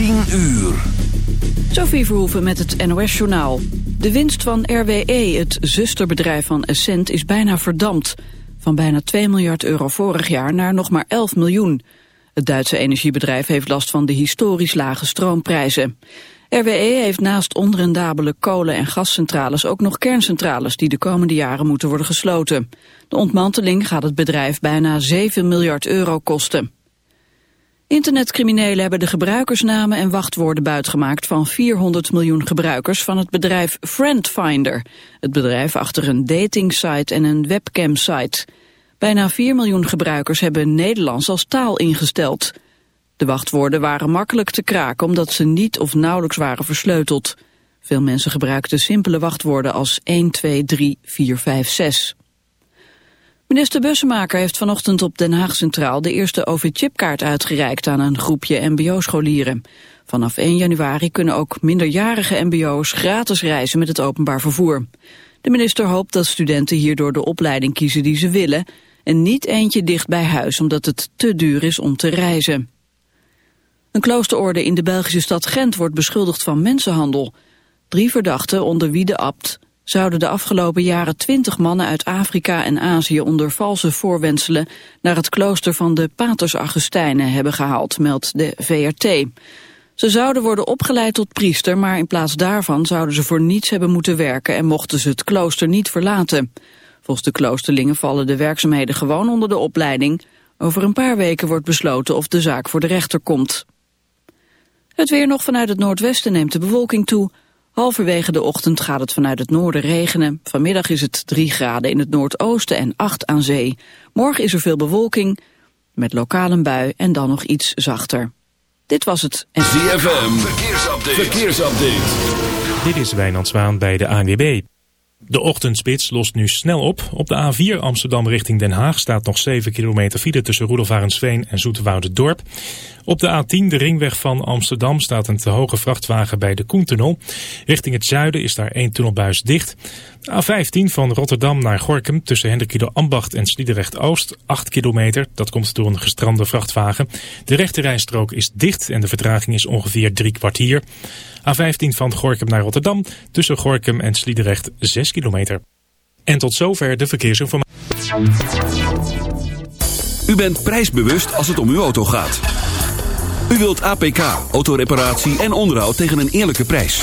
10 uur. Sophie Verhoeven met het NOS-journaal. De winst van RWE, het zusterbedrijf van Essent, is bijna verdampt. Van bijna 2 miljard euro vorig jaar naar nog maar 11 miljoen. Het Duitse energiebedrijf heeft last van de historisch lage stroomprijzen. RWE heeft naast onrendabele kolen- en gascentrales ook nog kerncentrales die de komende jaren moeten worden gesloten. De ontmanteling gaat het bedrijf bijna 7 miljard euro kosten. Internetcriminelen hebben de gebruikersnamen en wachtwoorden buitgemaakt van 400 miljoen gebruikers van het bedrijf Friendfinder. Het bedrijf achter een datingsite en een webcamsite. Bijna 4 miljoen gebruikers hebben Nederlands als taal ingesteld. De wachtwoorden waren makkelijk te kraken omdat ze niet of nauwelijks waren versleuteld. Veel mensen gebruikten simpele wachtwoorden als 1, 2, 3, 4, 5, 6. Minister Bussemaker heeft vanochtend op Den Haag Centraal de eerste OV-chipkaart uitgereikt aan een groepje mbo-scholieren. Vanaf 1 januari kunnen ook minderjarige mbo's gratis reizen met het openbaar vervoer. De minister hoopt dat studenten hierdoor de opleiding kiezen die ze willen en niet eentje dicht bij huis omdat het te duur is om te reizen. Een kloosterorde in de Belgische stad Gent wordt beschuldigd van mensenhandel. Drie verdachten, onder wie de abt, zouden de afgelopen jaren twintig mannen uit Afrika en Azië onder valse voorwenselen naar het klooster van de Paters Augustijnen hebben gehaald, meldt de VRT. Ze zouden worden opgeleid tot priester, maar in plaats daarvan zouden ze voor niets hebben moeten werken en mochten ze het klooster niet verlaten. Volgens de kloosterlingen vallen de werkzaamheden gewoon onder de opleiding. Over een paar weken wordt besloten of de zaak voor de rechter komt. Het weer nog vanuit het noordwesten neemt de bewolking toe. Halverwege de ochtend gaat het vanuit het noorden regenen. Vanmiddag is het 3 graden in het noordoosten en 8 aan zee. Morgen is er veel bewolking, met lokale bui en dan nog iets zachter. Dit was het. En... ZFM, verkeersupdate. verkeersupdate. Dit is Wijnand Zwaan bij de ANWB. De ochtendspits lost nu snel op. Op de A4 Amsterdam richting Den Haag staat nog 7 kilometer file tussen Roelofarensveen en Dorp. Op de A10, de ringweg van Amsterdam, staat een te hoge vrachtwagen bij de Koentunnel. Richting het zuiden is daar één tunnelbuis dicht. De A15 van Rotterdam naar Gorkum tussen Hendrikido Ambacht en Sliedrecht Oost, 8 kilometer. Dat komt door een gestrande vrachtwagen. De rechterrijstrook is dicht en de vertraging is ongeveer drie kwartier. A15 van Gorkum naar Rotterdam tussen Gorkum en Sliedrecht 6 kilometer. En tot zover de verkeersinformatie. U bent prijsbewust als het om uw auto gaat. U wilt APK, autoreparatie en onderhoud tegen een eerlijke prijs.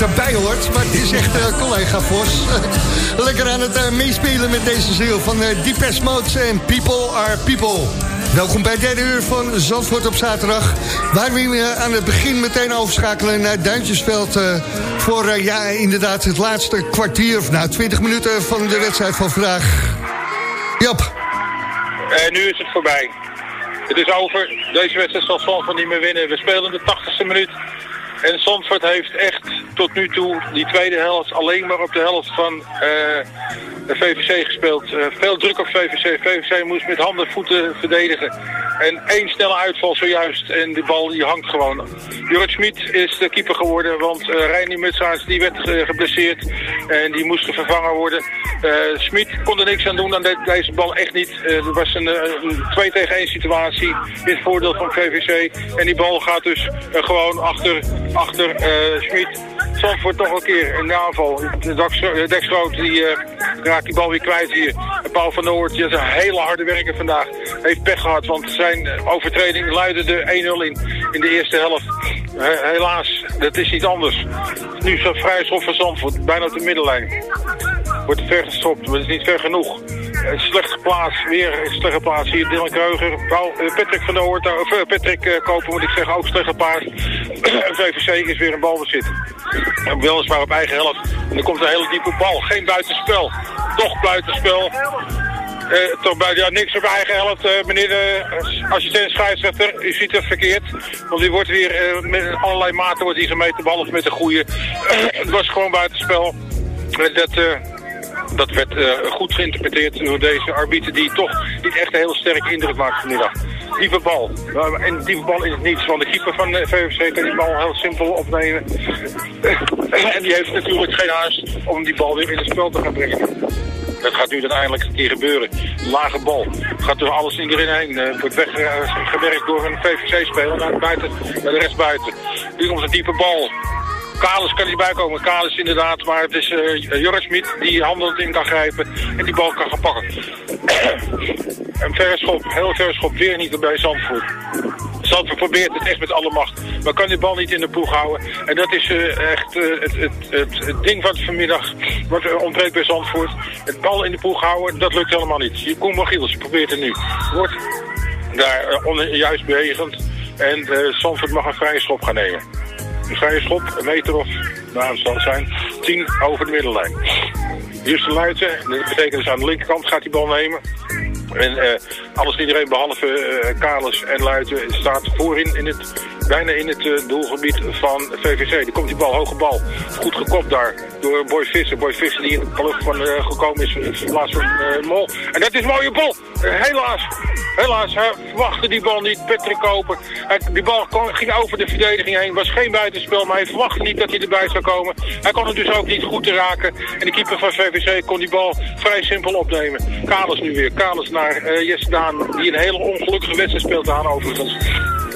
Erbij hoort, maar het is echt eh, collega Vos. Lekker aan het eh, meespelen met deze ziel van uh, Deepest Mode en People Are People. Welkom bij derde uur van Zandvoort op zaterdag. Waar we eh, aan het begin meteen overschakelen naar Duintjesveld... eh, voor eh, ja, inderdaad het laatste kwartier, of nou 20 minuten van de wedstrijd van vandaag. Jap, nu is het voorbij. Het is over. Deze wedstrijd zal Zandvoort niet meer winnen. We spelen de 80ste minuut. En Zandvoort heeft echt tot nu toe die tweede helft alleen maar op de helft van eh, de VVC Eh, veel druk op VVC. VVC moest met handen en voeten verdedigen. En één snelle uitval zojuist en de bal die hangt gewoon. Jorrit Schmid is de keeper geworden, want uh, Reinier Mutsaars die werd eh, geblesseerd en die moest vervangen worden. Eh Schmid kon er niks aan doen aan de- deze bal, echt niet. Eh, Er was een, eh, een 2 tegen 1 situatie in het voordeel van VVC. En die bal gaat dus eh, gewoon achter, achter eh Schmid. Zandvoort nog een keer de aanval. De eh, die eh, raakt die bal weer kwijt hier. Paul van Noord, is een hele harde werker vandaag. Heeft pech gehad, want zijn overtreding luidde de 1-0 in, in de eerste helft. He- helaas, dat is niet anders. Nu dat vrij schop van Zandvoort, bijna op de middenlijn. Wordt ver gestopt, maar het is niet ver genoeg. Eh, Slecht geplaatst, weer slecht geplaatst. Hier Dylan Kreuger, eh, Patrick van der Hoort, of eh, Patrick eh, Koper moet ik zeggen, ook slecht geplaatst. VVC is weer een balbezit. Weliswaar op eigen helft. En dan komt een hele diepe bal, geen buitenspel. Toch buitenspel. Eh, toch bij, ja, niks op eigen helft, eh, meneer de eh, assistent scheidsrechter. U ziet het verkeerd. Want u wordt weer eh, met allerlei maten wordt hier gemeten, behalve met de goede. het was gewoon buitenspel. Eh, dat, eh, dat werd eh, goed geïnterpreteerd door deze arbiter die toch echt een heel sterke indruk maakt vanmiddag. Diepe bal. Nou, En diepe bal is niets, want de keeper van de VVC kan die bal heel simpel opnemen. en die heeft natuurlijk geen haast om die bal weer in het spel te gaan brengen. Dat gaat nu uiteindelijk een keer gebeuren. Lage bal. Gaat door alles iedereen heen. Eh, wordt weggewerkt door een VVC-speler naar, buiten, naar de rest buiten. Nu komt een diepe bal. Kalis kan niet bij komen. Kalis inderdaad, maar het is uh, Joris Smit die handelend in kan grijpen en die bal kan gaan pakken. een verre schop, heel verre schop, weer niet bij Zandvoort. Zandvoort probeert het echt met alle macht, maar kan die bal niet in de ploeg houden. En dat is uh, echt uh, het, het, het, ding van vanmiddag, wat ontbreekt bij Zandvoort. Het bal in de ploeg houden, dat lukt helemaal niet. Koen Magiels probeert het nu. Wordt daar onjuist bewegend en Zandvoort mag een vrije schop gaan nemen. Een vrije schop, een meter of, nou het zal zijn, 10 over de middenlijn. Houston Luiten, dat betekent dus aan de linkerkant gaat die bal nemen. En uh, alles iedereen behalve uh, en Luiten staat voorin in het, bijna in het uh, doelgebied van VVC. Er komt die bal, hoge bal. Goed gekopt daar door Boy Visser. Boy Visser die in de lucht van gekomen is in plaats van Mol. En dat is mooie bal. helaas, helaas, hij verwachtte die bal niet. Patrick Koper. Die bal ging over de verdediging heen. Was geen buitenspel, maar hij verwachtte niet dat hij erbij zou komen. Hij kon het dus ook niet goed raken. En de keeper van VVC kon die bal vrij simpel opnemen. Kalis nu weer. Kalis naar uh, Jesse Daan, die een hele ongelukkige wedstrijd speelt aan overigens.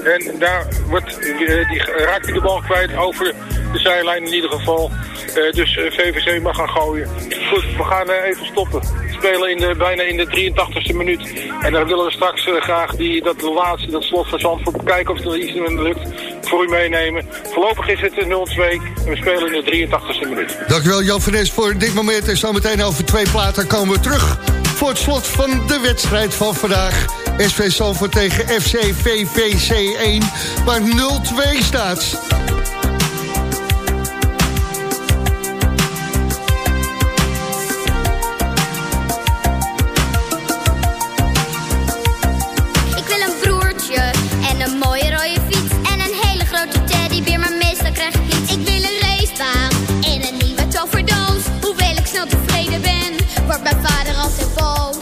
En daar wordt, uh, die, raakt hij de bal kwijt over de zijlijn in ieder geval. Uh, dus VVC mag gaan gooien. Goed, we gaan even stoppen. Spelen in de, bijna in de 83ste minuut. En dan willen we straks graag die, dat laatste, dat slot van Zandvoort bekijken of er iets in lukt voor u meenemen. Voorlopig is het 0-2 en we spelen in de 83ste minuut. Dankjewel Jan Vernes voor dit moment. En zometeen over twee platen komen we terug voor het slot van de wedstrijd van vandaag. SV Zandvoort tegen FC VVC 1, maar waar staat. Ik wil een broertje en een mooie rode fiets en een hele grote teddybeer, maar meestal krijg ik niets. Ik wil een racebaan en een nieuwe toverdoos. Hoewel ik snel tevreden ben, wordt mijn vader altijd boos.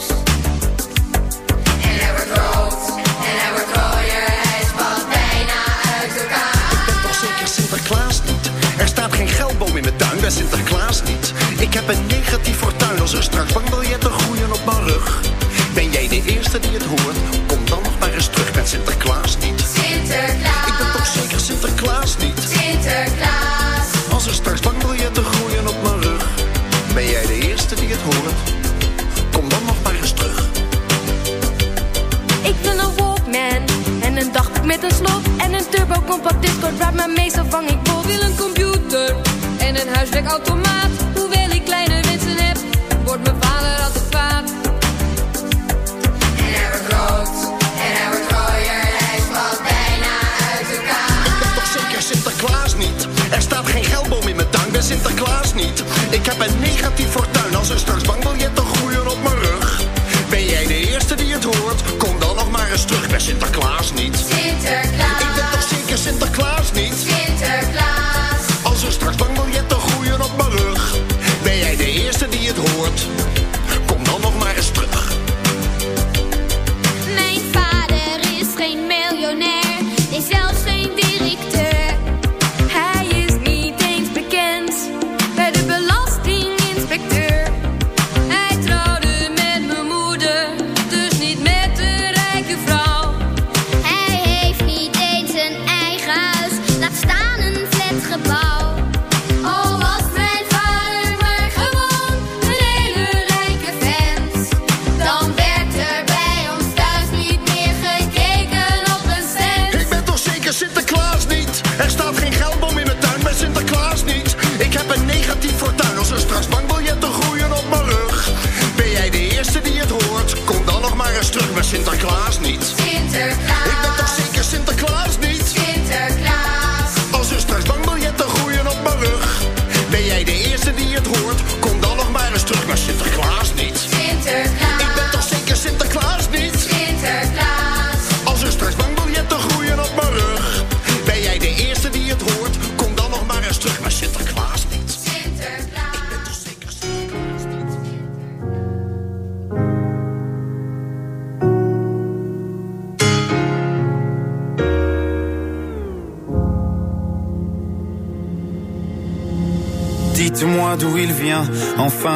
Sinterklaas niet.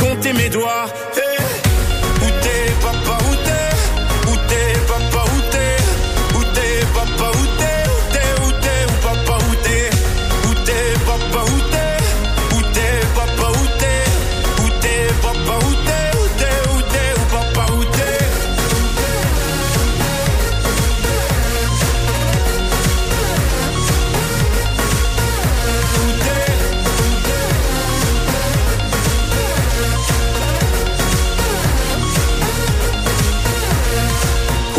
Comptez mes doigts.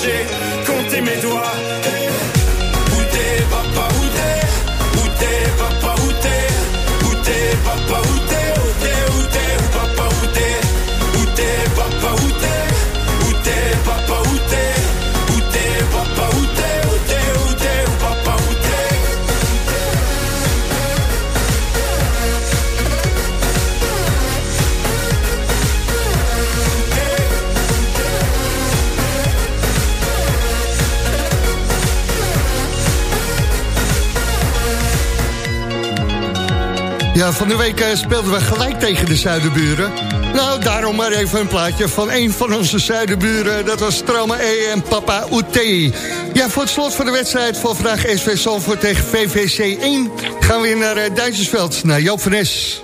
marcher, compter mes doigts. Ja, van de week eh, speelden we gelijk tegen de zuidenburen. Nou, daarom maar even een plaatje van een van onze zuidenburen. Dat was Trauma E en Papa Oete. Ja, voor het slot van de wedstrijd van vandaag SV Zalvoort tegen VVC 1... gaan we weer naar uh, Duitsersveld, naar Joop van Es.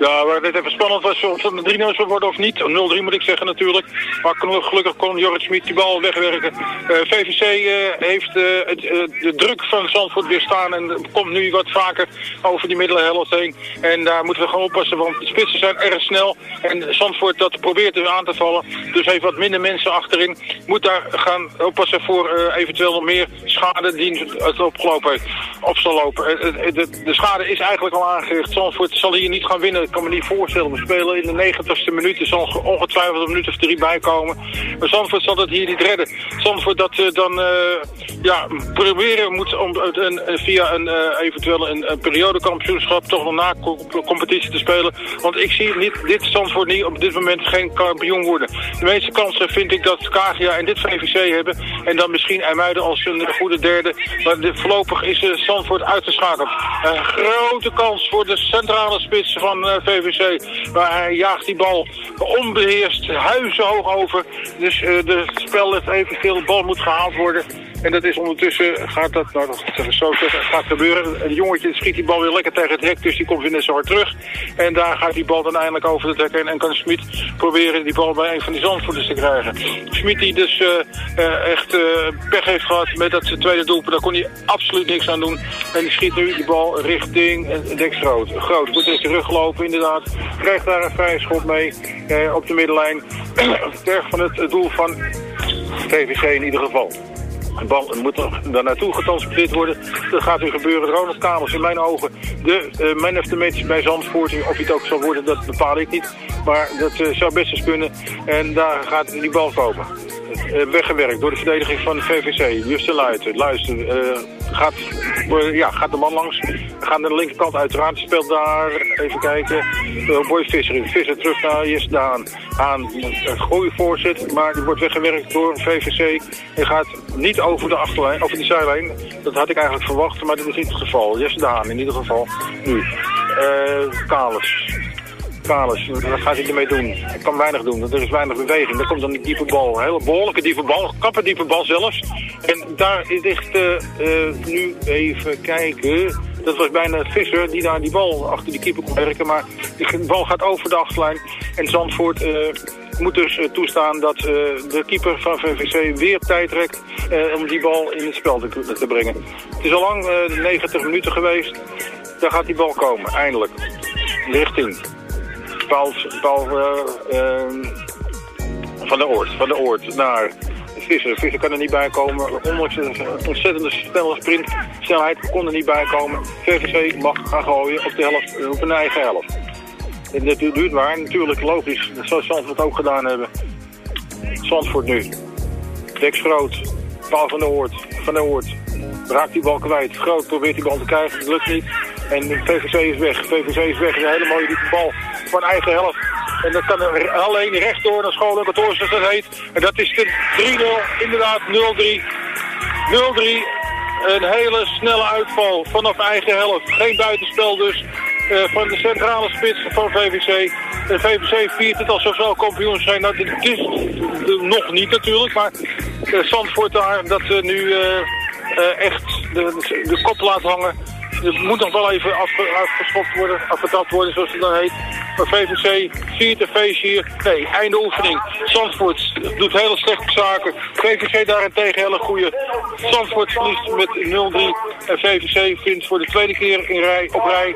Ja, waar het even spannend was of het een 3-0 zou worden of niet. 0-3 moet ik zeggen natuurlijk. Maar gelukkig kon Jorrit Schmid die bal wegwerken. Eh, VVC eh, heeft eh, de druk van Zandvoort weerstaan en komt nu wat vaker over die middenhelft heen. En daar moeten we gewoon oppassen, want de spitsen zijn erg snel. En Zandvoort dat probeert er aan te vallen. Dus heeft wat minder mensen achterin. Moet daar gaan oppassen voor eventueel nog meer schade die het opgelopen heeft. Op zal lopen. De, de schade is eigenlijk al aangericht. Zandvoort zal hier niet gaan winnen. Ik kan me niet voorstellen. We spelen in de 90ste minuut. Er zal ongetwijfeld een minuut of drie bij komen. Maar Zandvoort zal het hier niet redden. Zandvoort dat eh, dan eh, ja, proberen moet om een, een- via een eh, eventueel een, periodekampioenschap toch nog na co- competitie te spelen. Want ik zie niet, dit Zandvoort niet op dit moment geen kampioen worden. De meeste kansen vind ik dat Kagia en dit VVC hebben. En dan misschien IJmuiden als een goede derde. Maar de, voorlopig is eh, Zandvoort uitgeschakeld. Een grote kans voor de centrale spits van eh, VVC. Maar hij jaagt die bal onbeheerst huizenhoog over. Dus eh, de spel heeft evenveel. De bal moet gehaald worden. En dat is ondertussen, gaat dat, nou dat zo gaat gebeuren. Een jongetje schiet die bal weer lekker tegen het hek, dus die komt weer net zo hard terug. En daar gaat die bal dan eindelijk over het hek heen en kan Smit proberen die bal bij een van die zandvoerders te krijgen. Smit die dus eh, eh, echt eh, pech heeft gehad met dat tweede doelpunt, daar kon hij absoluut niks aan doen. En die schiet nu die bal richting Dex Groot. Moet in teruglopen inderdaad, krijgt daar een vrije schop mee op de middenlijn. Ter van het doel van VVC in ieder geval. De bal moet daar naartoe getransporteerd worden. Dat gaat nu gebeuren. Ronald Kamers, in mijn ogen, de eh, man of the match bij Zandvoort. Of hij het ook zal worden, dat bepaal ik niet. Maar dat eh, zou best eens kunnen. En daar gaat die bal komen. Eh, weggewerkt door de verdediging van de VVC. Justin Luiten, luister, eh, gaat, eh, ja, gaat de man langs. We gaan naar de linkerkant uiteraard. Speelt daar, even kijken, uh, Boy Visser in. Visser terug naar Jess Daan. Aan een goede voorzet, maar die wordt weggewerkt door VVC. En gaat niet over de achterlijn, over de zijlijn. Dat had ik eigenlijk verwacht, maar dat is niet het geval. Jess Daan in ieder geval. Nu, eh Kalis. Kalis, wat gaat hij ermee doen? Hij kan weinig doen, er is weinig beweging. Daar komt dan die diepe bal, hele behoorlijke diepe bal, kappen diepe bal zelfs. En daar ligt eh, eh, nu even kijken. Dat was bijna Visser die daar die bal achter die keeper kon werken. Maar die bal gaat over de achterlijn. En Zandvoort eh, moet dus toestaan dat de keeper van VVC weer tijd trekt om die bal in het spel te, te brengen. Het is al lang eh, 90 minuten geweest. Daar gaat die bal komen, eindelijk. Richting Paul, Paul eh, ehm, van de Oort, van de Oort naar Visser. Visser kan er niet bij komen. Ondanks een ontzettende snelle sprint, snelheid kon er niet bij komen. VVC mag gaan gooien op de helft, op hun eigen helft. En dat duurt maar, natuurlijk logisch. Dat zou Zandvoort ook gedaan hebben. Zandvoort nu. Dex Groot, Paul van der Hoort, van der Hoort. Raakt die bal kwijt. Groot probeert die bal te krijgen, dat lukt niet. En de VVC is weg. VVC is weg. Een hele mooie bal van eigen helft. En dat kan alleen rechtdoor naar school en kantoor, zoals dat heet. En dat is de 3-0, inderdaad 0-3. 0-3. Een hele snelle uitval vanaf eigen helft. Geen buitenspel dus. eh, van de centrale spits van VVC. VVC viert het alsof ze al zijn. Nou, dit is eh, nog niet natuurlijk, maar uh, Zandvoort daar, dat ze nu eh, eh, echt de, de kop laat hangen. Het moet nog wel even afge, worden, afgetapt worden, zoals het dan heet. Maar VVC viert een feestje hier. Nee, einde oefening. Zandvoort doet hele slechte zaken. VVC daarentegen hele goede. Zandvoort verliest met 0-3. En VVC vindt voor de tweede keer in rij, op rij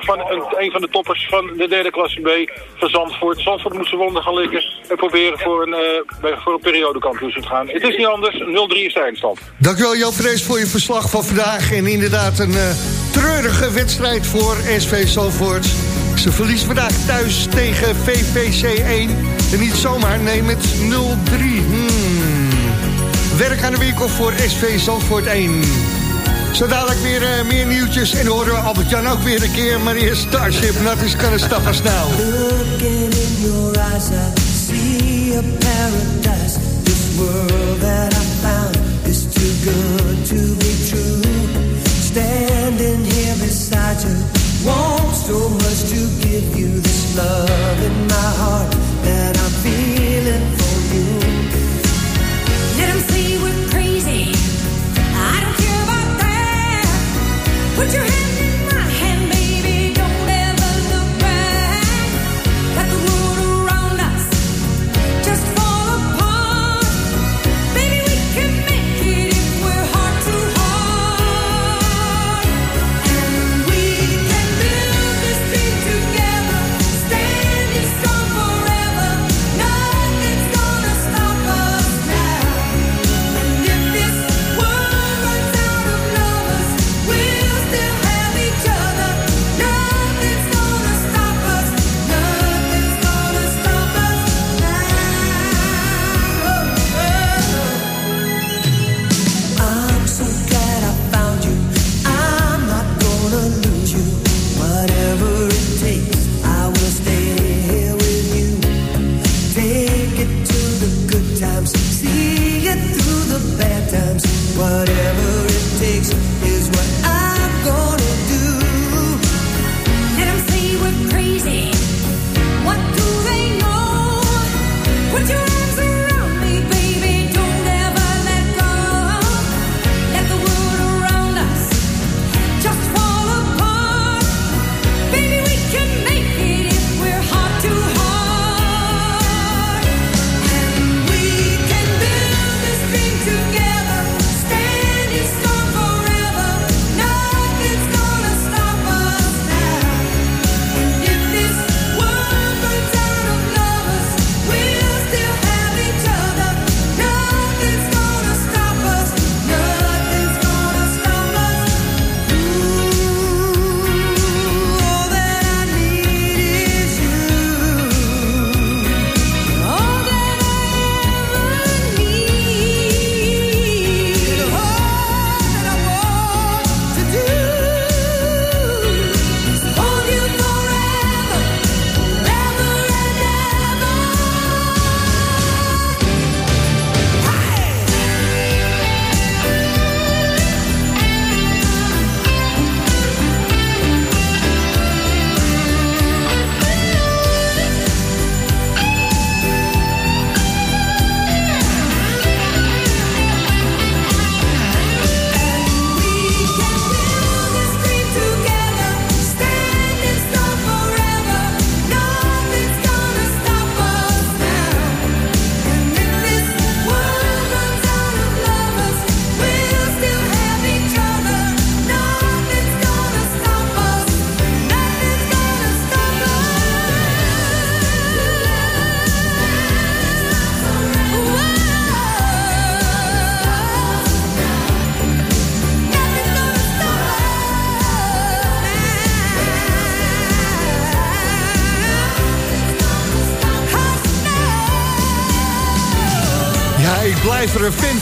van een, van de toppers van de derde klasse B van Zandvoort. Zandvoort moet zijn wonden gaan likken en proberen voor een, bij- voor een periodekampioenschap te gaan. Het is niet anders. 0-3 is de eindstand. Dankjewel Jan Vrees voor je verslag van vandaag. En inderdaad een eh, treurige wedstrijd voor SV Zalvoort. Ze verliest vandaag thuis tegen VVC 1. En niet zomaar, nee met 0-3. Hmm. Werk aan de winkel voor SV Zandvoort 1. Zo dadelijk weer eh, meer nieuwtjes. En horen we Albert-Jan ook weer een keer. Maar eerst Starship, nothing's gonna stop us now. Looking in your eyes, I see a paradise. This world that I found is too good to be true. Standing here beside you, want so much to give you this love in my heart that I'm feeling for you. Let 'em say we're crazy. I don't care about that. Put your hand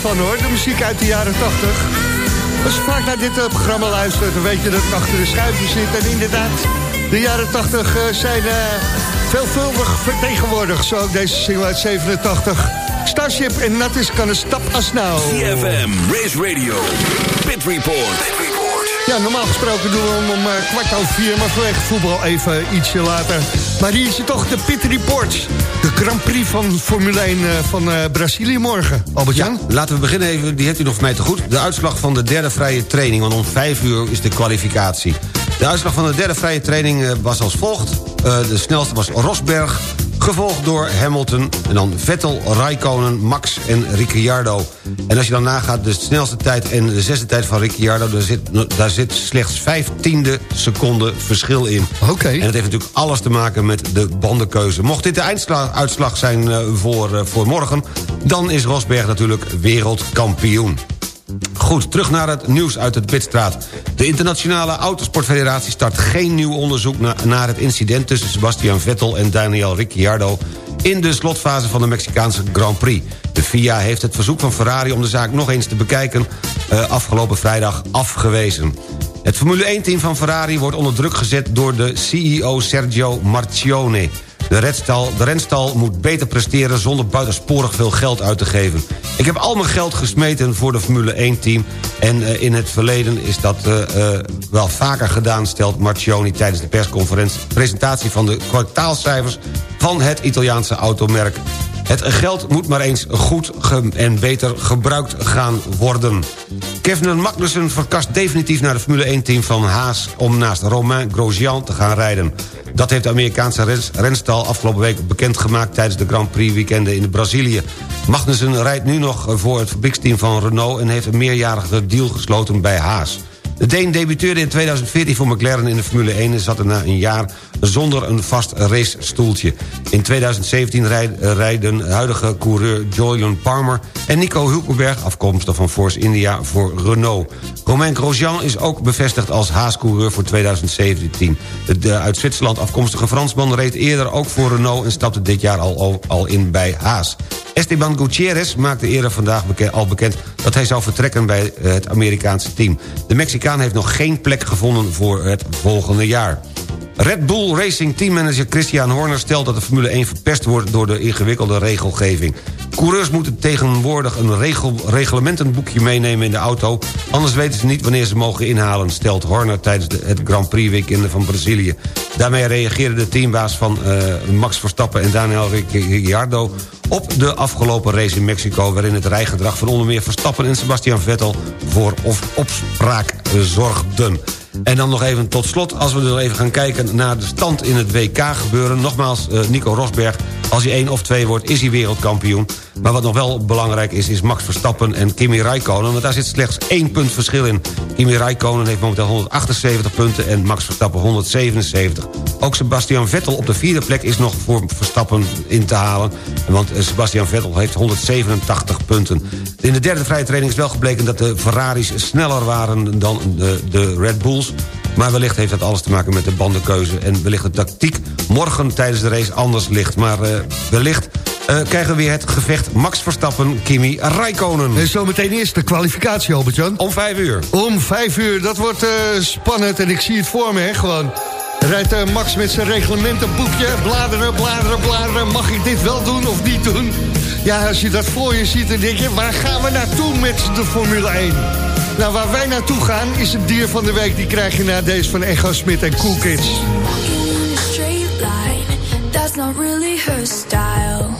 van hoor, de muziek uit de jaren 80. Als je vaak naar dit eh, programma luistert, dan weet je dat ik achter de schuifje zit. En inderdaad, de jaren 80 eh, zijn eh, veelvuldig vertegenwoordigd. Zo ook deze single uit 87. Starship en Nothing's Gonna Stop Us Now. CFM, Race Radio, Pit Report. Ja, normaal gesproken doen we hem om kwart over vier, maar vanwege voetbal even ietsje later. Maar hier is het toch de Pit Report. De Grand Prix van Formule 1 eh, van eh, Brazilië morgen. Albert-Jan? Ja, laten we beginnen even, die heeft u nog voor mij te goed. De uitslag van de derde vrije training, want om vijf uur is de kwalificatie. De uitslag van de derde vrije training eh, was als volgt. De snelste was Rosberg, gevolgd door Hamilton... en dan Vettel, Raikkonen, Max en Ricciardo. En als je dan nagaat de snelste tijd en de zesde tijd van Ricciardo... daar zit, daar zit slechts vijftiende seconde verschil in. Oké. En dat heeft natuurlijk alles te maken met de bandenkeuze. Mocht dit de einduitslag zijn eh, voor, eh, voor morgen... dan is Rosberg natuurlijk wereldkampioen. Goed, terug naar het nieuws uit het Pitstraat. De Internationale Autosportfederatie start geen nieuw onderzoek... na- naar het incident tussen Sebastian Vettel en Daniel Ricciardo... in de slotfase van de Mexicaanse Grand Prix. De FIA heeft het verzoek van Ferrari om de zaak nog eens te bekijken... eh, afgelopen vrijdag afgewezen. Het Formule 1-team van Ferrari wordt onder druk gezet... door de CEO Sergio Marchione... De, redstal, de renstal moet beter presteren zonder buitensporig veel geld uit te geven. Ik heb al mijn geld gesmeten voor de Formule 1-team... en eh, in het verleden is dat eh, eh, wel vaker gedaan... stelt Marcioni tijdens de persconferentie... presentatie van de kwartaalcijfers van het Italiaanse automerk. Het geld moet maar eens goed en beter gebruikt gaan worden. Kevin Magnussen verkast definitief naar de Formule 1-team van Haas... om naast Romain Grosjean te gaan rijden. Dat heeft de Amerikaanse rens- renstal afgelopen week bekendgemaakt... tijdens de Grand Prix weekenden in Brazilië. Magnussen rijdt nu nog voor het fabrieksteam van Renault... en heeft een meerjarige deal gesloten bij Haas. De Deen debuteerde in 2014 voor McLaren in de Formule 1... en zat er na een jaar zonder een vast racestoeltje. In 2017 rijd- rijden huidige coureur Julian Palmer... en Nico Hulkenberg, afkomstig van Force India, voor Renault. Romain Grosjean is ook bevestigd als Haas-coureur voor 2017. De, uit Zwitserland afkomstige Fransman reed eerder ook voor Renault... en stapte dit jaar al, al in bij Haas. Esteban Gutierrez maakte eerder vandaag al bekend... dat hij zou vertrekken bij eh, het Amerikaanse team. De Mexicaan heeft nog geen plek gevonden voor het volgende jaar. Red Bull Racing teammanager Christian Horner stelt dat de Formule 1 verpest wordt door de ingewikkelde regelgeving. Coureurs moeten tegenwoordig een regel, reglementenboekje meenemen in de auto... anders weten ze niet wanneer ze mogen inhalen... stelt Horner tijdens de, het Grand Prix weekend van Brazilië. Daarmee reageerde de teambaas van eh, Max Verstappen en Daniel Ricciardo... op de afgelopen race in Mexico... waarin het rijgedrag van onder meer Verstappen en Sebastian Vettel... voor of opspraak zorgden. En dan nog even tot slot, als we er even gaan kijken naar de stand in het WK gebeuren. Nogmaals, eh, Nico Rosberg, als hij één of twee wordt, is hij wereldkampioen. Maar wat nog wel belangrijk is, is Max Verstappen en Kimi Räikkönen. Want daar zit slechts één punt verschil in. Kimi Räikkönen heeft momenteel 178 punten en Max Verstappen 177. Ook Sebastian Vettel op de vierde plek is nog voor Verstappen in te halen. Want eh, Sebastian Vettel heeft 187 punten. In de derde vrije training is wel gebleken dat de Ferraris sneller waren dan de, de Red Bulls. Maar wellicht heeft dat alles te maken met de bandenkeuze... en wellicht de tactiek morgen tijdens de race anders ligt. Maar eh, wellicht krijgen we weer het gevecht Max Verstappen, Kimi Räikkönen. En zometeen eerst de kwalificatie, Albert-Jan. Om vijf uur. Om vijf uur, dat wordt eh, spannend en ik zie het voor me, hè, gewoon. Rijdt eh, Max met zijn reglementenboekje, bladeren, bladeren, bladeren. Mag ik dit wel doen of niet doen? Ja, als je dat voor je ziet, dan denk je, waar gaan we naartoe met de Formule 1? Nou, waar wij naartoe gaan is het dier van de week. Die krijg je na deze van Echo Smit en Cool Kids. Walking in a straight line, that's not really her style.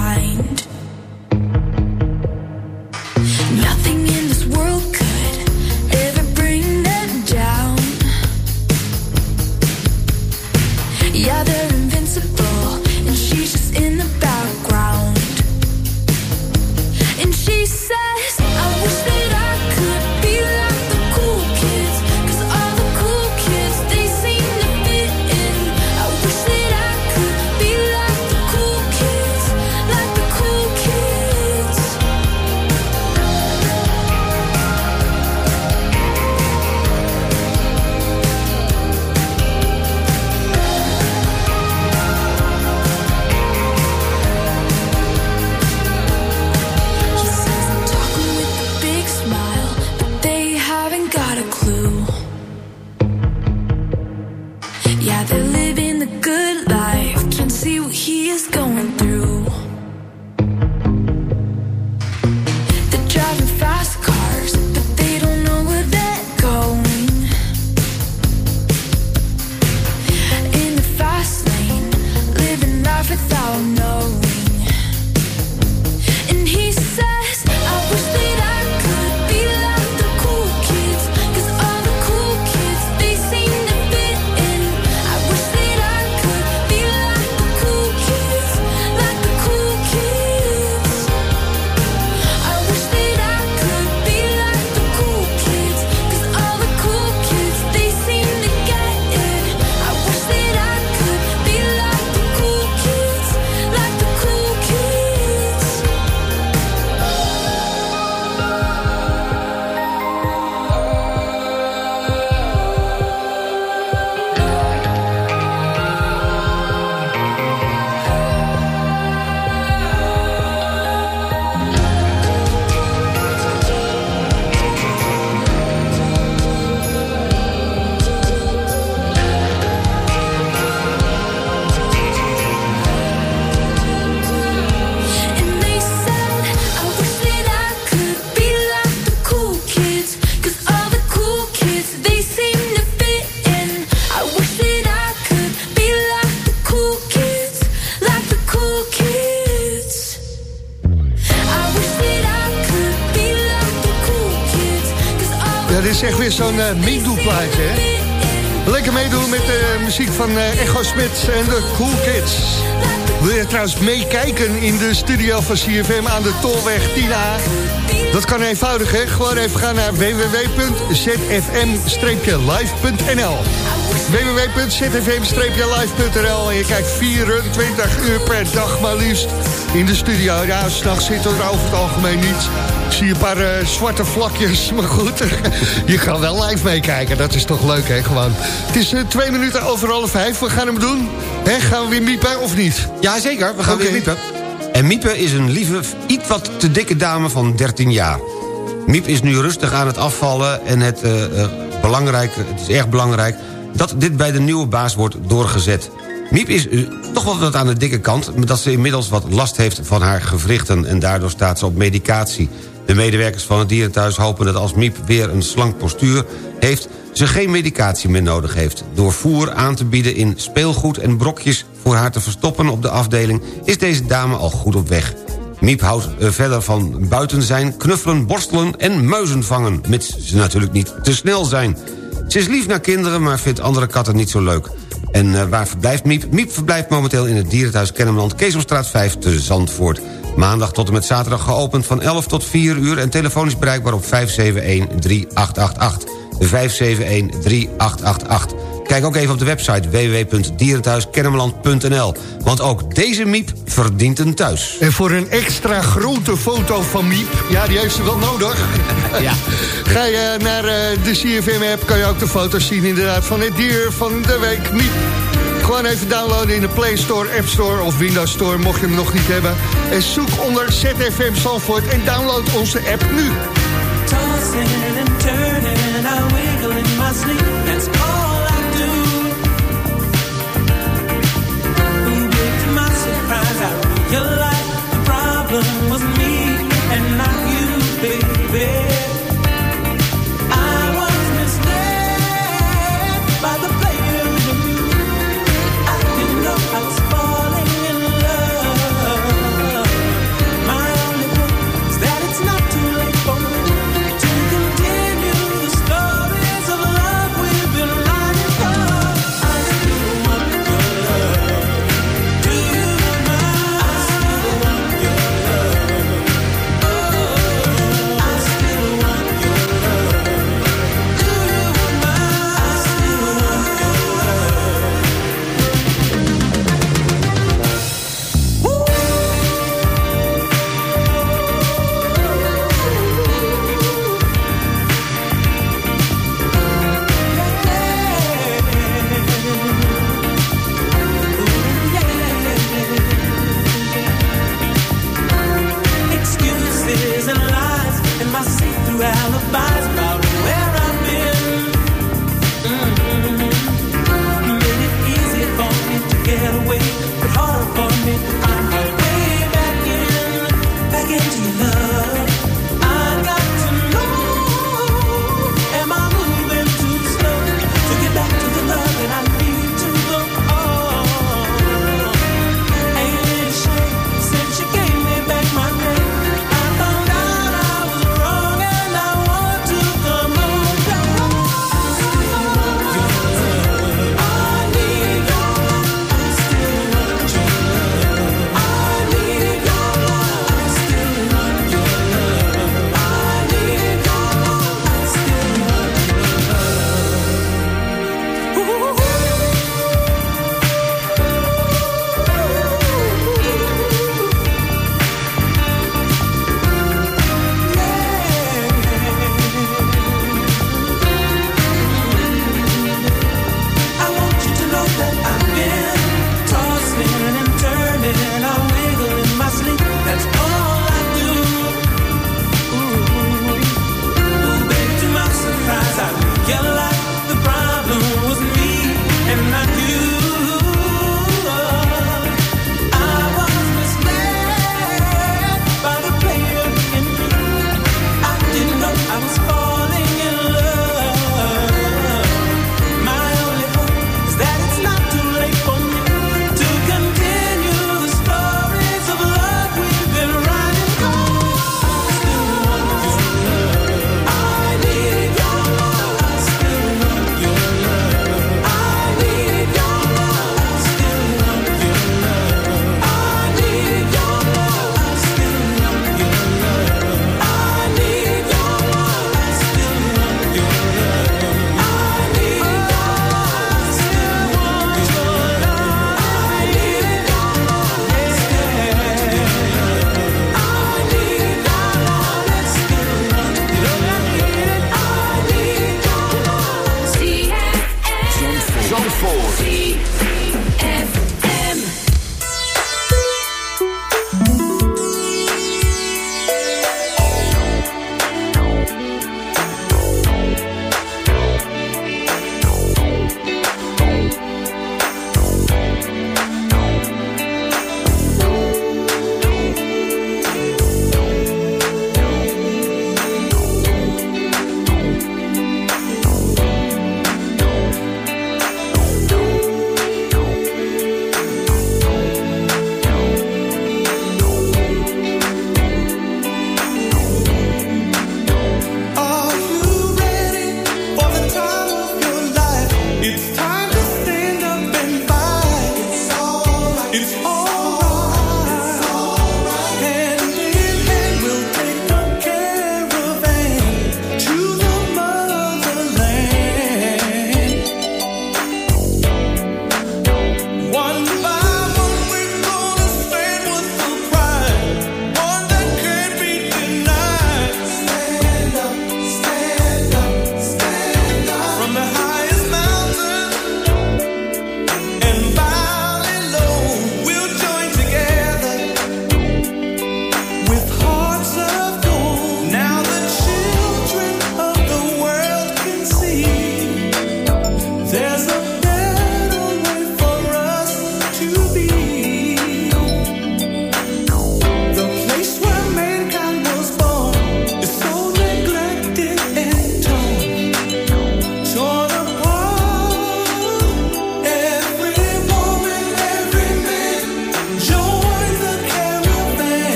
Uh, meedoeplaatje, hè? Lekker meedoen met de muziek van uh, Echo Smit en de Cool Kids. Wil je trouwens meekijken in de studio van CFM aan de Tolweg 10A? Dat kan eenvoudig, hè? Gewoon even gaan naar www.zfm-live.nl www.zfm-live.nl En je kijkt 24 uur per dag maar liefst in de studio. Ja, s'nachts zitten er over het algemeen niet. Zie een paar uh, zwarte vlakjes, maar goed. je kan wel live meekijken, dat is toch leuk, hè? Gewoon. Het is uh, twee minuten over half vijf. We gaan hem doen. Hè, gaan we weer miepen of niet? Ja, zeker. We gaan okay. weer miepen. En Miepe is een lieve, iets wat te dikke dame van 13 jaar. Miep is nu rustig aan het afvallen en het, uh, uh, belangrijk, het is erg belangrijk... dat dit bij de nieuwe baas wordt doorgezet. Miep is toch wel wat aan de dikke kant... dat ze inmiddels wat last heeft van haar gewrichten... en daardoor staat ze op medicatie. De medewerkers van het dierenthuis hopen dat als Miep weer een slank postuur heeft... ze geen medicatie meer nodig heeft. Door voer aan te bieden in speelgoed en brokjes voor haar te verstoppen op de afdeling... is deze dame al goed op weg. Miep houdt uh, verder van buiten zijn, knuffelen, borstelen en muizen vangen... mits ze natuurlijk niet te snel zijn. Ze is lief naar kinderen, maar vindt andere katten niet zo leuk. En uh, waar verblijft Miep? Miep verblijft momenteel in het dierenthuis Kennemerland... Keesomstraat 5 te Zandvoort. Maandag tot en met zaterdag geopend van 11 tot 4 uur... en telefonisch bereikbaar op 571-3888. 571-3888. Kijk ook even op de website www.dierenthuiskennemerland.nl. Want ook deze Miep verdient een thuis. En voor een extra grote foto van Miep, ja, die heeft ze wel nodig. ja. Ga je naar uh, de CFM-app, kan je ook de foto's zien inderdaad van het dier van de week, Miep. Gewoon even downloaden in de Play Store, App Store of Windows Store, mocht je hem nog niet hebben. En zoek onder ZFM Zandvoort en download onze app nu.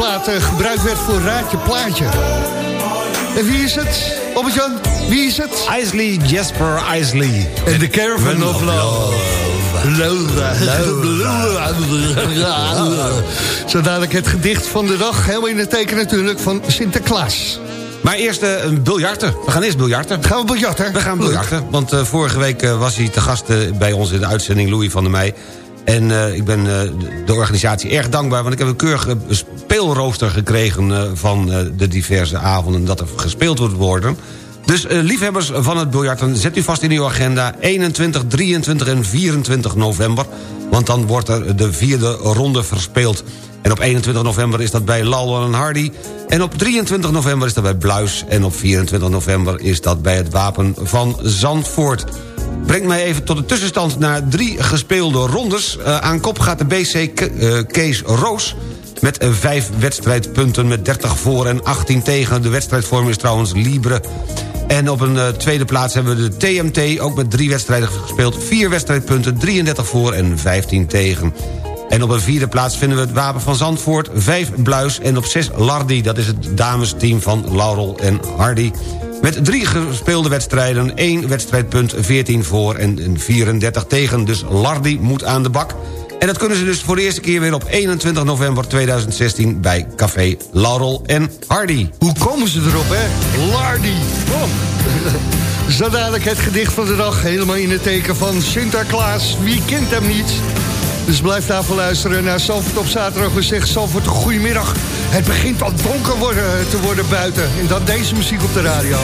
Plaat eh, gebruikt werd voor Raadje Plaatje. En wie is het? Albert-Jan, wie is het? Isley Jasper Isley. En de Caravan of Love. Zo dadelijk het gedicht van de dag. Heel in het teken natuurlijk van Sinterklaas. Maar eerst eh, een biljarten. We gaan eerst biljarten. Gaan we biljarten? We gaan biljarten. Want eh, vorige week was hij te gast bij ons in de uitzending Louis van der Meij. En ik ben de organisatie erg dankbaar... want ik heb een keurige speelrooster gekregen... eh, van eh, de diverse avonden dat er gespeeld wordt worden. Dus eh, liefhebbers van het biljarten, zet u vast in uw agenda... 21, 23 en 24 november. Want dan wordt er de vierde ronde verspeeld. En op 21 november is dat bij Lal en Hardy. En op 23 november is dat bij Bluis. En op 24 november is dat bij het Wapen van Zandvoort. Brengt mij even tot de tussenstand naar drie gespeelde rondes. Aan kop gaat de BC Kees Roos... met vijf wedstrijdpunten met 30 voor en 18 tegen. De wedstrijdvorm is trouwens Libre. En op een eh, tweede plaats hebben we de TMT... ook met drie wedstrijden gespeeld. Vier wedstrijdpunten, 33 voor en 15 tegen. En op een vierde plaats vinden we het Wapen van Zandvoort. Vijf Bluis en op zes Lardy. Dat is het damesteam van Laurel en Hardy. Met drie gespeelde wedstrijden, één wedstrijdpunt, 14 voor en een 34 tegen. Dus Lardy moet aan de bak. En dat kunnen ze dus voor de eerste keer weer op 21 november 2016... bij Café Laurel en Hardy. Hoe komen ze erop, hè? Lardy. Oh. Zo dadelijk het gedicht van de dag. Helemaal in het teken van Sinterklaas. Wie kent hem niet? Dus blijf daarvoor luisteren naar Zalvoort op zaterdag. We zeggen een goedemiddag. Het begint al donker worden, te worden buiten. En dan deze muziek op de radio.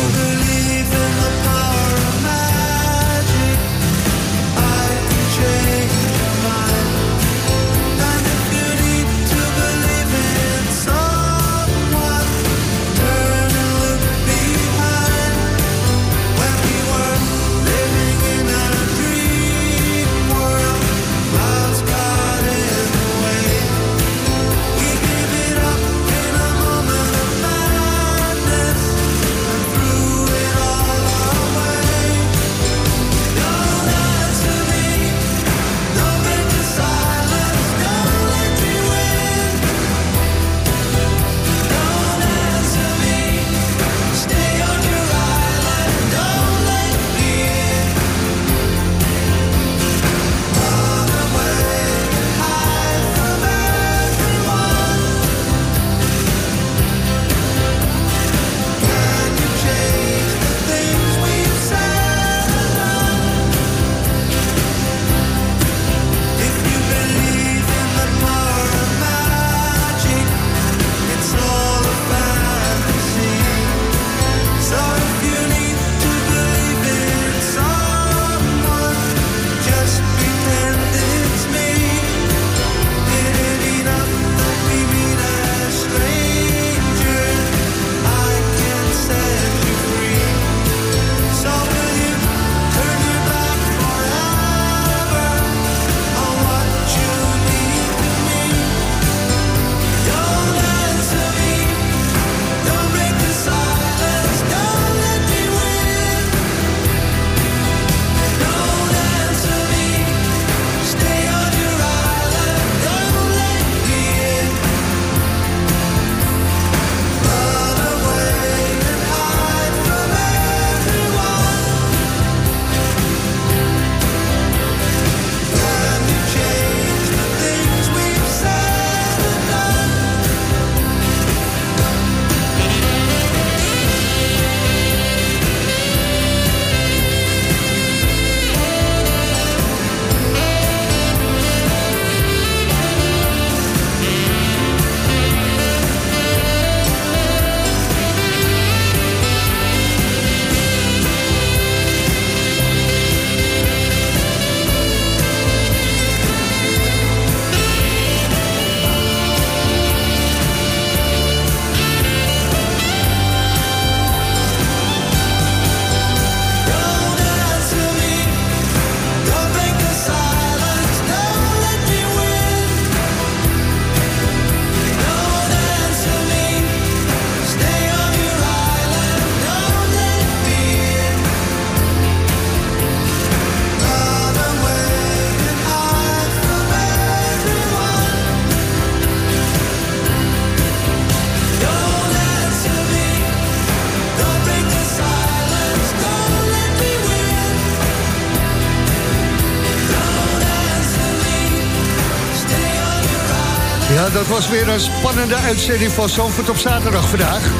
Dat was weer een spannende uitzending van Zandvoort op zaterdag vandaag.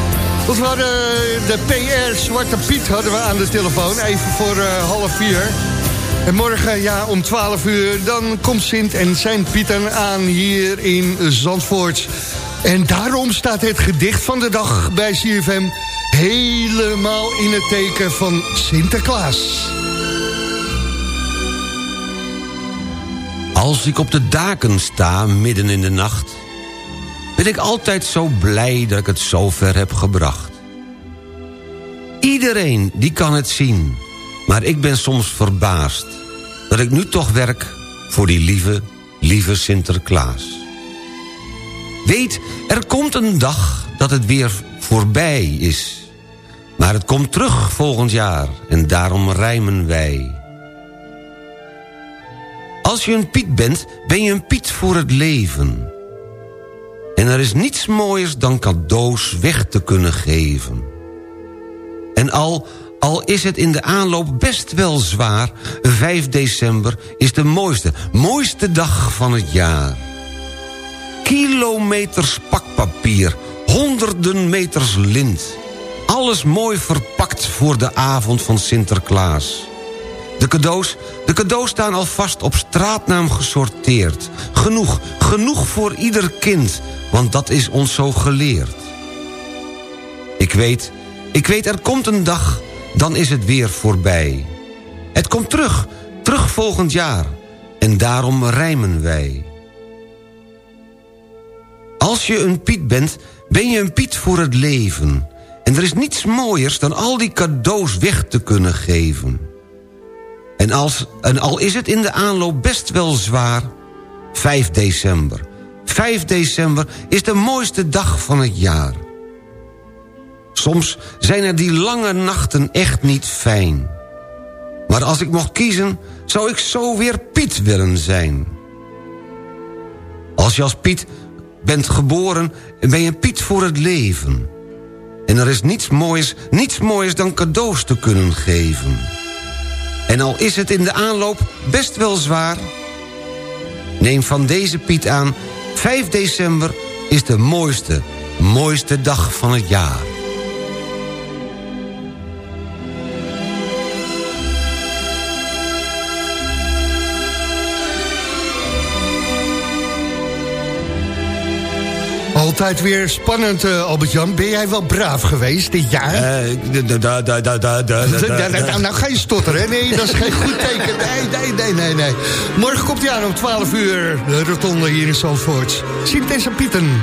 Want we hadden de PR Zwarte Piet hadden we aan de telefoon, even voor eh, half vier. En morgen, ja, om 12 uur, dan komt Sint en zijn Pieten aan hier in Zandvoort. En daarom staat het gedicht van de dag bij CFM helemaal in het teken van Sinterklaas. Als ik op de daken sta midden in de nacht... ben ik altijd zo blij dat ik het zo ver heb gebracht. Iedereen die kan het zien, maar ik ben soms verbaasd... dat ik nu toch werk voor die lieve, lieve Sinterklaas. Weet, er komt een dag dat het weer voorbij is... maar het komt terug volgend jaar en daarom rijmen wij... Als je een Piet bent, ben je een Piet voor het leven. En er is niets mooiers dan cadeaus weg te kunnen geven. En al, al is het in de aanloop best wel zwaar... 5 december is de mooiste, mooiste dag van het jaar. Kilometers pakpapier, honderden meters lint. Alles mooi verpakt voor de avond van Sinterklaas. De cadeaus, de cadeaus staan alvast op straatnaam gesorteerd. Genoeg, genoeg voor ieder kind, want dat is ons zo geleerd. Ik weet, ik weet er komt een dag, dan is het weer voorbij. Het komt terug, terug volgend jaar, en daarom rijmen wij. Als je een Piet bent, ben je een Piet voor het leven. En er is niets mooiers dan al die cadeaus weg te kunnen geven. En, als, en al is het in de aanloop best wel zwaar... 5 december. 5 december is de mooiste dag van het jaar. Soms zijn er die lange nachten echt niet fijn. Maar als ik mocht kiezen, zou ik zo weer Piet willen zijn. Als je als Piet bent geboren, ben je Piet voor het leven. En er is niets moois, niets moois dan cadeaus te kunnen geven. En al is het in de aanloop best wel zwaar... neem van deze Piet aan... 5 december is de mooiste, mooiste dag van het jaar. Altijd weer spannend, eh, Albert-Jan. Ben jij wel braaf geweest dit jaar? Nou, ga je stotteren, hè? Nee, dat is geen goed teken. Nee, nee, nee, nee, nee. Morgen komt hij aan om 12 uur. De rotonde hier in Zandvoort. Sint en Pieten.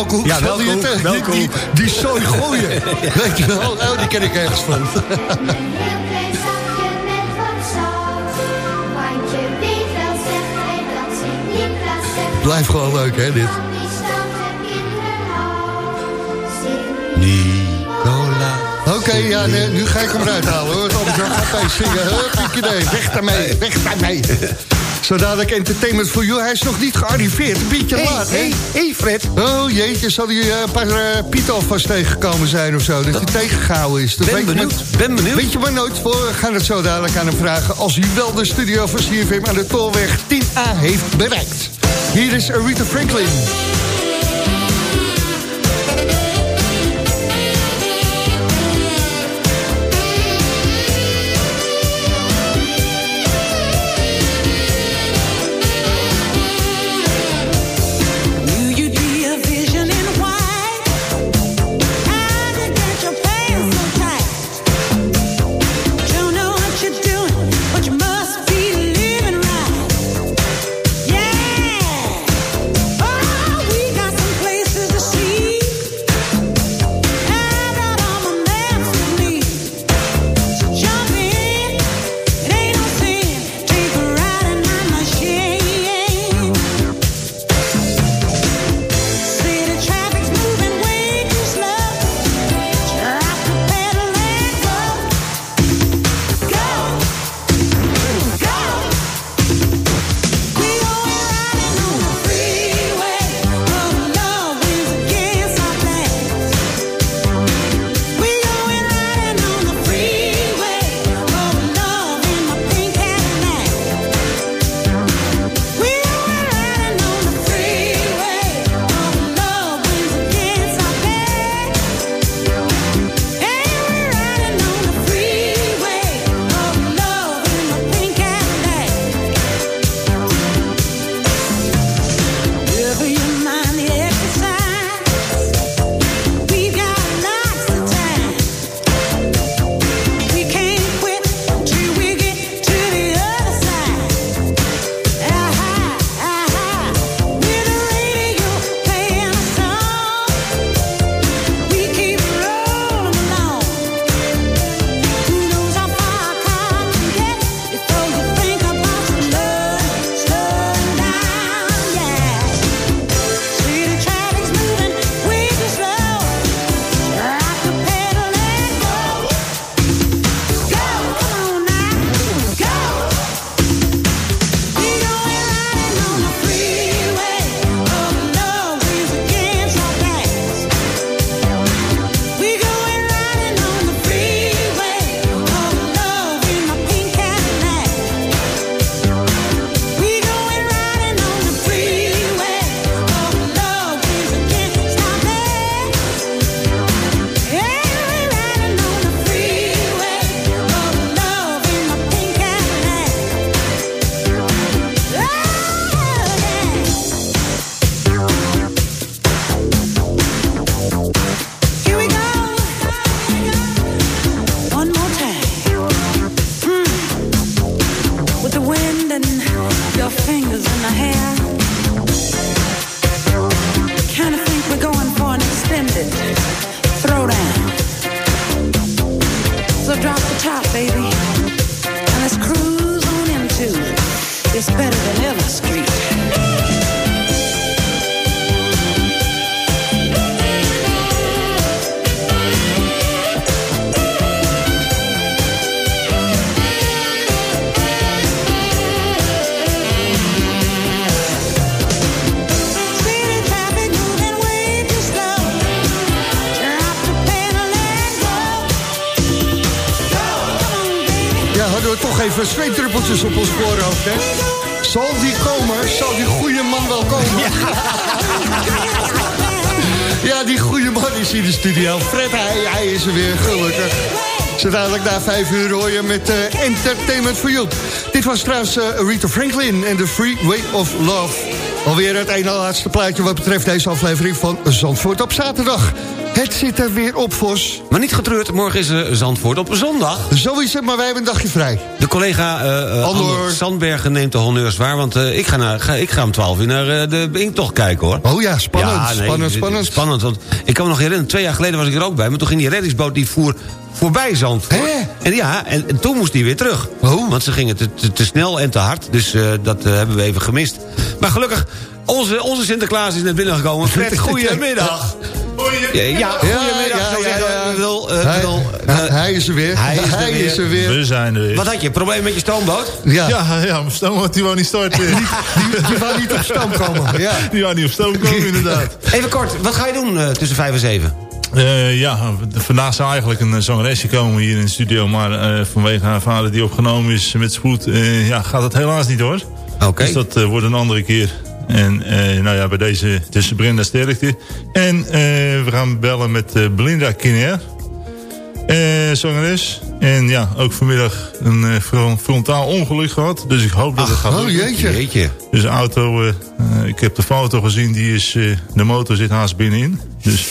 Welke hoek? Ja, welke die hoek? het, Welke die, hoek? die, die zooi gooien. Weet je wel? Oh, die ken ik ergens van. Een heel klein zakje met wat zout. Want je weet wel, zegt hij, dat Sint Nicolaas zegt. Blijft gewoon leuk, hè, dit? Nicola. Oké, ja, nee, nu ga ik hem eruit halen, hoor. Albert-Jan gaat bij zingen. Hup. Weg daarmee, weg daarmee. Zo dadelijk entertainment voor you. Hij is nog niet gearriveerd. Een beetje Hey, laat, hè? hey, hey, Fred. Oh jeetje, zal hij eh, een paar uh, Piet alvast tegengekomen zijn of zo? Dat hij tegengehouden is. Dat Ben benieuwd, maar- ben benieuwd. Weet je maar nooit voor. We gaan het zo dadelijk aan hem vragen. Als hij wel de studio van CFM aan de Tolweg 10A heeft bereikt. Hier is Aretha Franklin. Even zweetdruppeltjes op ons voorhoofd, hè? Zal die komen? Zal die goede man wel komen? Ja, die goede man is in de studio. Fred, hij, hij is er weer, gelukkig. Zo dadelijk na vijf uur hoor je met eh, Entertainment for You. Dit was trouwens eh, Aretha Franklin en The Free Way of Love. Alweer het ene laatste plaatje wat betreft deze aflevering van Zandvoort op zaterdag. Het zit er weer op, Vos. Maar niet getreurd, morgen is er Zandvoort op zondag. Zo is het, maar wij hebben een dagje vrij. De collega eh eh, Andor. Sandbergen neemt de honneurs waar... want eh, ik, ga naar, ga, ik ga om 12 uur naar eh, de Inktocht kijken, hoor. Oh ja, spannend, spannend, spannend. Spannend, want ik kan me nog herinneren... twee jaar geleden was ik er ook bij... maar toen ging die reddingsboot die voer voorbij Zandvoort. En ja, en, en toen moest die weer terug. Want ze gingen te, te, te snel en te hard. Dus eh, dat eh, hebben we even gemist. Maar gelukkig, onze, onze Sinterklaas is net binnengekomen. Fred, goedemiddag. Ja, ja, goedemiddag. Ja, ja, ja. Ik bedoel, eh, Hij, bedoel, eh, hij is er weer. hij is er weer. is er weer. We zijn er weer. wat had je? Probleem met je stoomboot? Ja. Ja, ja, mijn stoom die wou niet starten. Die, die wou niet op stoom komen. Ja. Die wou niet op stoom komen, inderdaad. Even kort, wat ga je doen eh, tussen vijf en zeven? Eh, ja, vandaag zou eigenlijk een zangeresje komen hier in de studio. Maar eh, vanwege haar vader die opgenomen is met spoed... eh, ja, gaat het helaas niet hoor. Oké. Dus dat eh, wordt een andere keer. En eh, nou ja, bij deze tussen Brenda sterkte. En eh, we gaan bellen met eh, Belinda Kiner. Zangeres. En ja, ook vanmiddag een fron- frontaal ongeluk gehad. Dus ik hoop dat het gaat Oh jeetje. Jeetje. Dus de auto, ik heb de foto gezien, die is, de motor zit haast binnenin. Dus,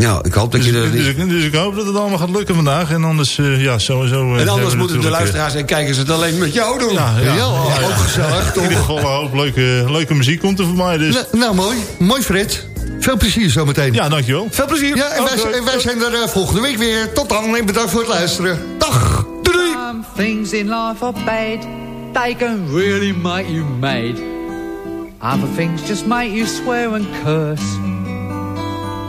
Nou, ik hoop dat dus, je er dus, dus ik hoop dat het allemaal gaat lukken vandaag. En anders, eh, ja, sowieso... eh, En anders moeten de natuurlijk, luisteraars en kijkers het alleen met jou doen. eh, Ja, ja, Ja, ook gezellig, In toch? ieder geval een hoop leuke, leuke muziek komt er voor mij. Dus. Nou, nou, mooi. Mooi, Fred. Veel plezier zometeen. Ja, dankjewel. Veel plezier. Ja, en wij, en wij zijn er eh, volgende week weer. Tot dan en bedankt voor het luisteren. Dag. Doei. doei. Some things in life are bad. They can really make you mad. Other things just make you swear and curse.